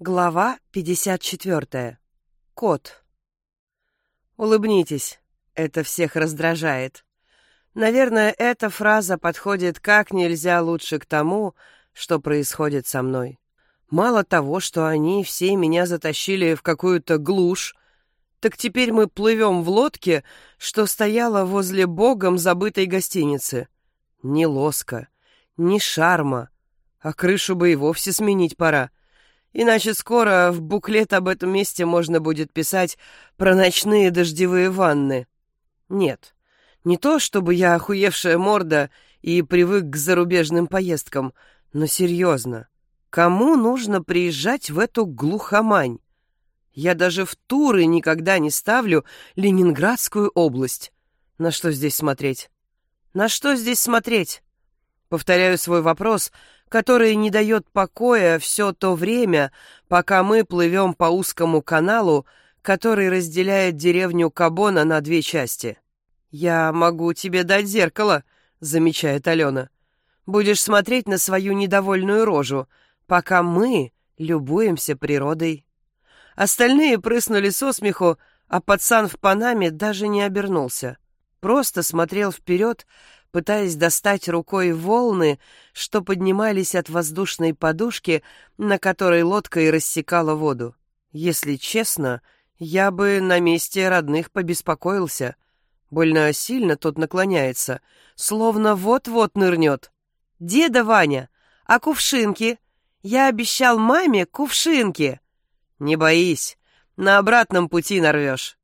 Глава 54. Кот. Улыбнитесь. Это всех раздражает. Наверное, эта фраза подходит как нельзя лучше к тому, что происходит со мной. Мало того, что они все меня затащили в какую-то глушь, так теперь мы плывем в лодке, что стояла возле богом забытой гостиницы. Ни лоска, ни шарма, а крышу бы и вовсе сменить пора. Иначе скоро в буклет об этом месте можно будет писать про ночные дождевые ванны. Нет, не то чтобы я охуевшая морда и привык к зарубежным поездкам, но серьезно, кому нужно приезжать в эту глухомань? Я даже в туры никогда не ставлю Ленинградскую область. На что здесь смотреть? На что здесь смотреть? Повторяю свой вопрос, который не дает покоя все то время, пока мы плывем по узкому каналу, который разделяет деревню Кабона на две части. «Я могу тебе дать зеркало», — замечает Алена. «Будешь смотреть на свою недовольную рожу, пока мы любуемся природой». Остальные прыснули со смеху, а пацан в Панаме даже не обернулся. Просто смотрел вперед, пытаясь достать рукой волны, что поднимались от воздушной подушки, на которой лодка и рассекала воду. Если честно, я бы на месте родных побеспокоился. Больно сильно тот наклоняется, словно вот-вот нырнет. «Деда Ваня, а кувшинки? Я обещал маме кувшинки!» «Не боись, на обратном пути нарвешь».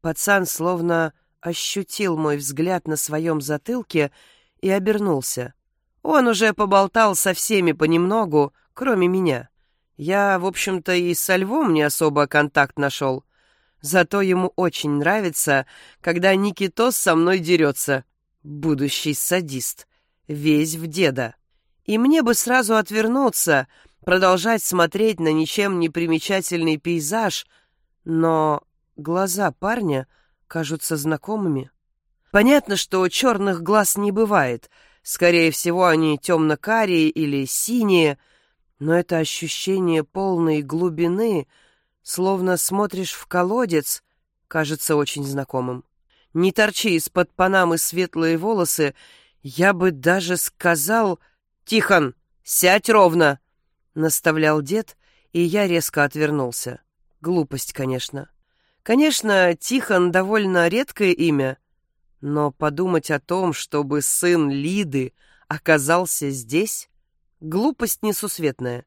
Пацан словно ощутил мой взгляд на своем затылке и обернулся. Он уже поболтал со всеми понемногу, кроме меня. Я, в общем-то, и со львом не особо контакт нашел. Зато ему очень нравится, когда Никитос со мной дерется. Будущий садист. Весь в деда. И мне бы сразу отвернуться, продолжать смотреть на ничем не примечательный пейзаж, но глаза парня — кажутся знакомыми. Понятно, что черных глаз не бывает. Скорее всего, они темно-карие или синие, но это ощущение полной глубины, словно смотришь в колодец, кажется очень знакомым. Не торчи из-под панамы светлые волосы, я бы даже сказал... «Тихон, сядь ровно!» — наставлял дед, и я резко отвернулся. Глупость, конечно. Конечно, Тихон довольно редкое имя, но подумать о том, чтобы сын Лиды оказался здесь, глупость несусветная.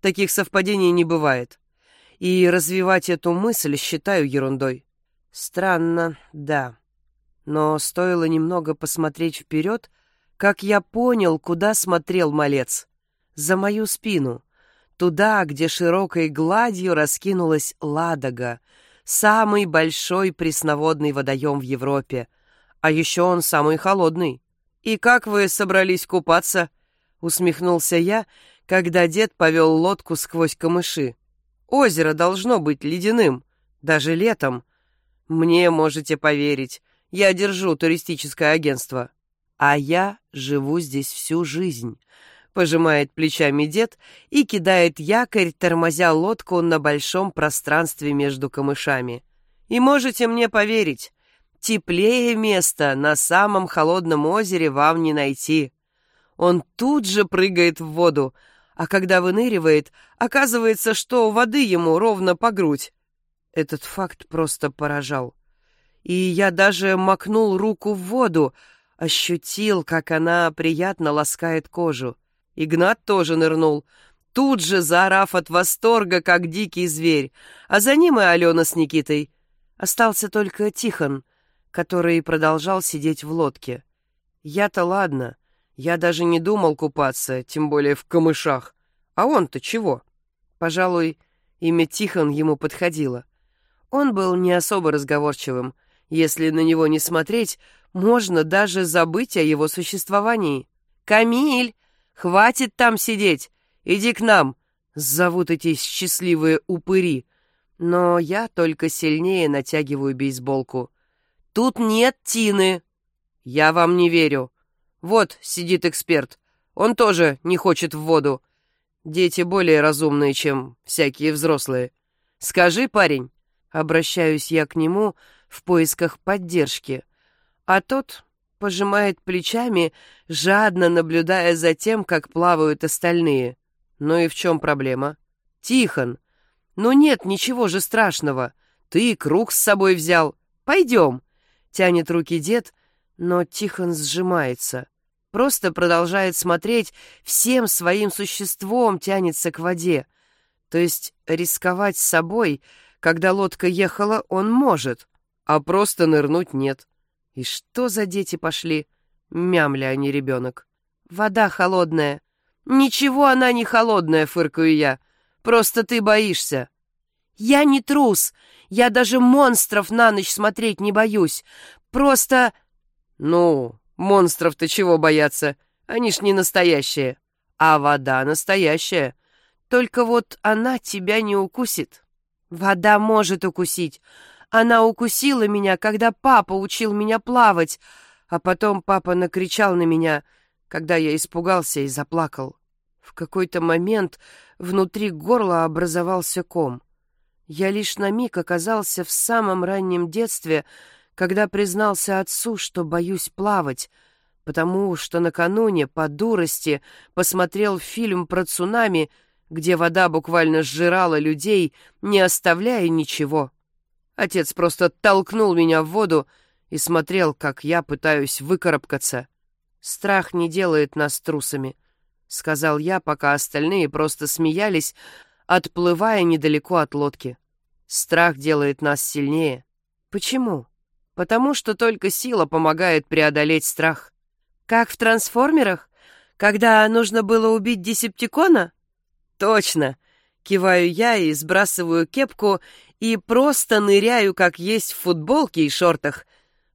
Таких совпадений не бывает. И развивать эту мысль считаю ерундой. Странно, да. Но стоило немного посмотреть вперед, как я понял, куда смотрел малец. За мою спину. Туда, где широкой гладью раскинулась Ладога, самый большой пресноводный водоем в Европе. А еще он самый холодный. «И как вы собрались купаться?» — усмехнулся я, когда дед повел лодку сквозь камыши. «Озеро должно быть ледяным, даже летом. Мне можете поверить, я держу туристическое агентство. А я живу здесь всю жизнь пожимает плечами дед и кидает якорь, тормозя лодку на большом пространстве между камышами. И можете мне поверить, теплее места на самом холодном озере вам не найти. Он тут же прыгает в воду, а когда выныривает, оказывается, что воды ему ровно по грудь. Этот факт просто поражал. И я даже макнул руку в воду, ощутил, как она приятно ласкает кожу. Игнат тоже нырнул, тут же заорав от восторга, как дикий зверь, а за ним и Алена с Никитой. Остался только Тихон, который продолжал сидеть в лодке. Я-то ладно, я даже не думал купаться, тем более в камышах. А он-то чего? Пожалуй, имя Тихон ему подходило. Он был не особо разговорчивым. Если на него не смотреть, можно даже забыть о его существовании. «Камиль, Хватит там сидеть! Иди к нам!» Зовут эти счастливые упыри. Но я только сильнее натягиваю бейсболку. «Тут нет Тины!» «Я вам не верю. Вот сидит эксперт. Он тоже не хочет в воду». Дети более разумные, чем всякие взрослые. Скажи, парень, обращаюсь я к нему в поисках поддержки, а тот пожимает плечами, жадно наблюдая за тем, как плавают остальные. Ну и в чем проблема? Тихон, ну нет, ничего же страшного. Ты круг с собой взял. Пойдем. Тянет руки дед, но Тихон сжимается. Просто продолжает смотреть, всем своим существом тянется к воде. То есть рисковать с собой, когда лодка ехала, он может, а просто нырнуть нет. И что за дети пошли? Мямля, а не ребенок. Вода холодная. Ничего она не холодная, фыркаю я. Просто ты боишься. Я не трус. Я даже монстров на ночь смотреть не боюсь. Просто... Ну, монстров-то чего бояться? Они ж не настоящие. А вода настоящая. Только вот она тебя не укусит. Вода может укусить. Она укусила меня, когда папа учил меня плавать, а потом папа накричал на меня, когда я испугался и заплакал. В какой-то момент внутри горла образовался ком. Я лишь на миг оказался в самом раннем детстве, когда признался отцу, что боюсь плавать, потому что накануне по дурости посмотрел фильм про цунами, где вода буквально сжирала людей, не оставляя ничего. Отец просто толкнул меня в воду и смотрел, как я пытаюсь выкарабкаться. Страх не делает нас трусами —— сказал я, пока остальные просто смеялись, отплывая недалеко от лодки. «Страх делает нас сильнее». «Почему?» «Потому что только сила помогает преодолеть страх». «Как в «Трансформерах», когда нужно было убить Десептикона?» «Точно!» — киваю я и сбрасываю кепку и просто ныряю, как есть в футболке и шортах.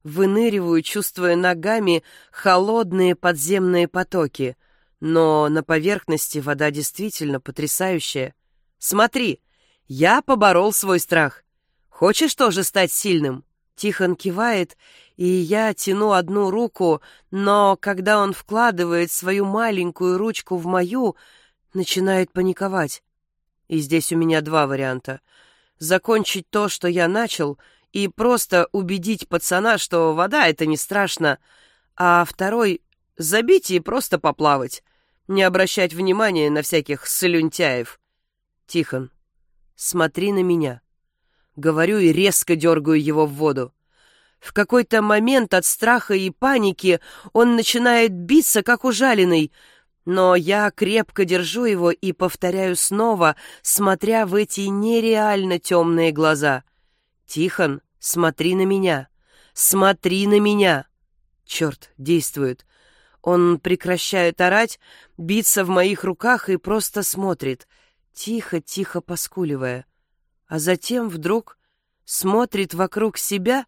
Выныриваю, чувствуя ногами холодные подземные потоки — но на поверхности вода действительно потрясающая. Смотри, я поборол свой страх. Хочешь тоже стать сильным? Тихон кивает, и я тяну одну руку, но когда он вкладывает свою маленькую ручку в мою, начинает паниковать. И здесь у меня два варианта. Закончить то, что я начал, и просто убедить пацана, что вода — это не страшно, а второй — забить и просто поплавать не обращать внимания на всяких слюнтяев. Тихон, смотри на меня. Говорю и резко дергаю его в воду. В какой-то момент от страха и паники он начинает биться, как ужаленный, но я крепко держу его и повторяю снова, смотря в эти нереально темные глаза. «Тихон, смотри на меня! Смотри на меня!» Черт, действует. Он прекращает орать, биться в моих руках и просто смотрит, тихо-тихо поскуливая. А затем вдруг смотрит вокруг себя,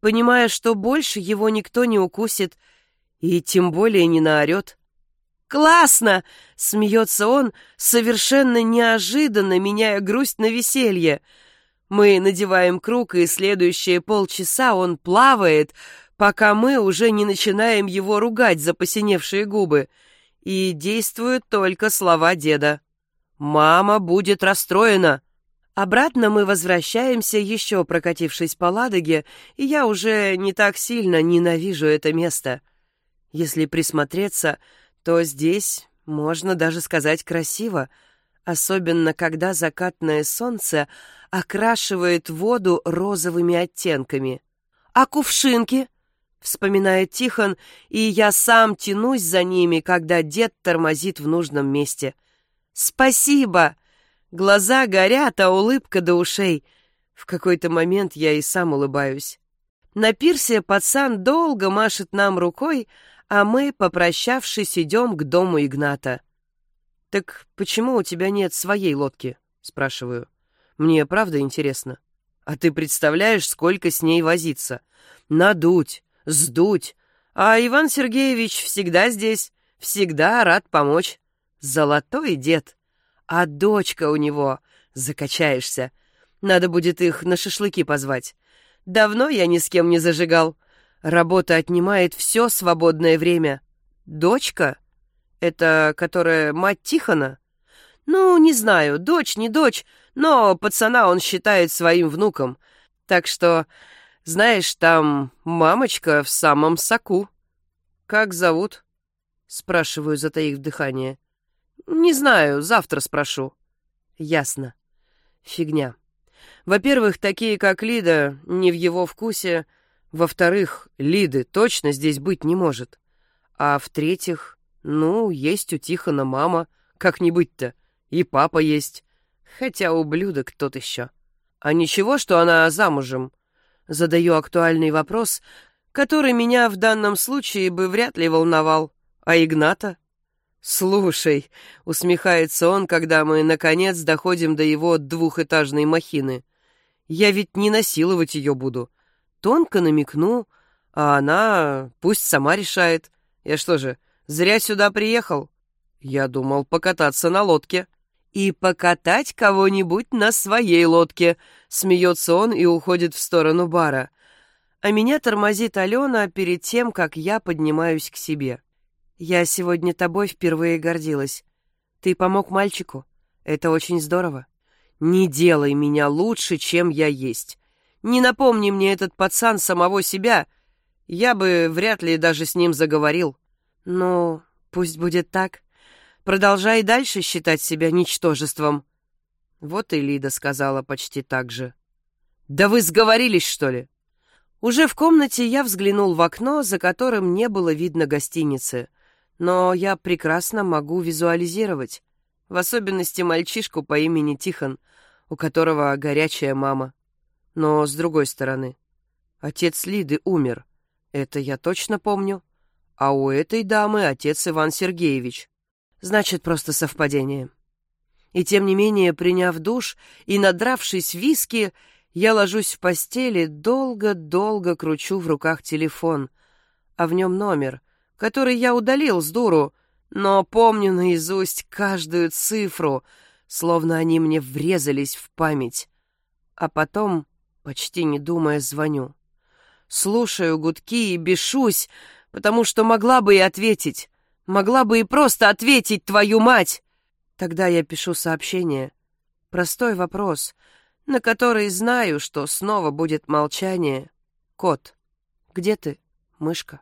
понимая, что больше его никто не укусит и тем более не наорет. «Классно!» — смеется он, совершенно неожиданно меняя грусть на веселье. Мы надеваем круг, и следующие полчаса он плавает, пока мы уже не начинаем его ругать за посиневшие губы. И действуют только слова деда. «Мама будет расстроена!» Обратно мы возвращаемся, еще прокатившись по Ладоге, и я уже не так сильно ненавижу это место. Если присмотреться, то здесь можно даже сказать красиво, особенно когда закатное солнце окрашивает воду розовыми оттенками. «А кувшинки?» Вспоминает Тихон, и я сам тянусь за ними, когда дед тормозит в нужном месте. «Спасибо!» Глаза горят, а улыбка до ушей. В какой-то момент я и сам улыбаюсь. На пирсе пацан долго машет нам рукой, а мы, попрощавшись, идем к дому Игната. «Так почему у тебя нет своей лодки?» — спрашиваю. «Мне правда интересно. А ты представляешь, сколько с ней возиться? Надуть, сдуть. А Иван Сергеевич всегда здесь, всегда рад помочь. Золотой дед. А дочка у него, закачаешься. Надо будет их на шашлыки позвать. Давно я ни с кем не зажигал. Работа отнимает все свободное время. Дочка? Это которая мать Тихона? Ну, не знаю, дочь, не дочь, но пацана он считает своим внуком. Так что, знаешь, там мамочка в самом соку. Как зовут? Спрашиваю, затаив дыхание. Не знаю, завтра спрошу. Ясно. Фигня. Во-первых, такие, как Лида, не в его вкусе. Во-вторых, Лиды точно здесь быть не может. А в-третьих, ну, есть у Тихона мама, как не быть-то. И папа есть. Хотя ублюдок тот еще. А ничего, что она замужем? Задаю актуальный вопрос, который меня в данном случае бы вряд ли волновал. А Игната? «Слушай», — усмехается он, когда мы, наконец, доходим до его двухэтажной махины, «я ведь не насиловать ее буду. Тонко намекну, а она пусть сама решает. Я что же, зря сюда приехал? Я думал покататься на лодке» и покатать кого-нибудь на своей лодке», — смеется он и уходит в сторону бара. А меня тормозит Алена перед тем, как я поднимаюсь к себе. «Я сегодня тобой впервые гордилась. Ты помог мальчику. Это очень здорово. Не делай меня лучше, чем я есть. Не напомни мне этот пацан самого себя. Я бы вряд ли даже с ним заговорил. Ну, пусть будет так». Продолжай дальше считать себя ничтожеством. Вот и Лида сказала почти так же. Да вы сговорились, что ли? Уже в комнате я взглянул в окно, за которым не было видно гостиницы. Но я прекрасно могу визуализировать. В особенности мальчишку по имени Тихон, у которого горячая мама. Но с другой стороны, отец Лиды умер. Это я точно помню. А у этой дамы отец Иван Сергеевич. Значит, просто совпадение. И тем не менее, приняв душ и надравшись виски, я ложусь в постели, долго-долго кручу в руках телефон, а в нем номер, который я удалил с дуру, но помню наизусть каждую цифру, словно они мне врезались в память. А потом, почти не думая, звоню. Слушаю гудки и бешусь, потому что могла бы и ответить. Могла бы и просто ответить, твою мать!» Тогда я пишу сообщение. Простой вопрос, на который знаю, что снова будет молчание. «Кот, где ты, мышка?»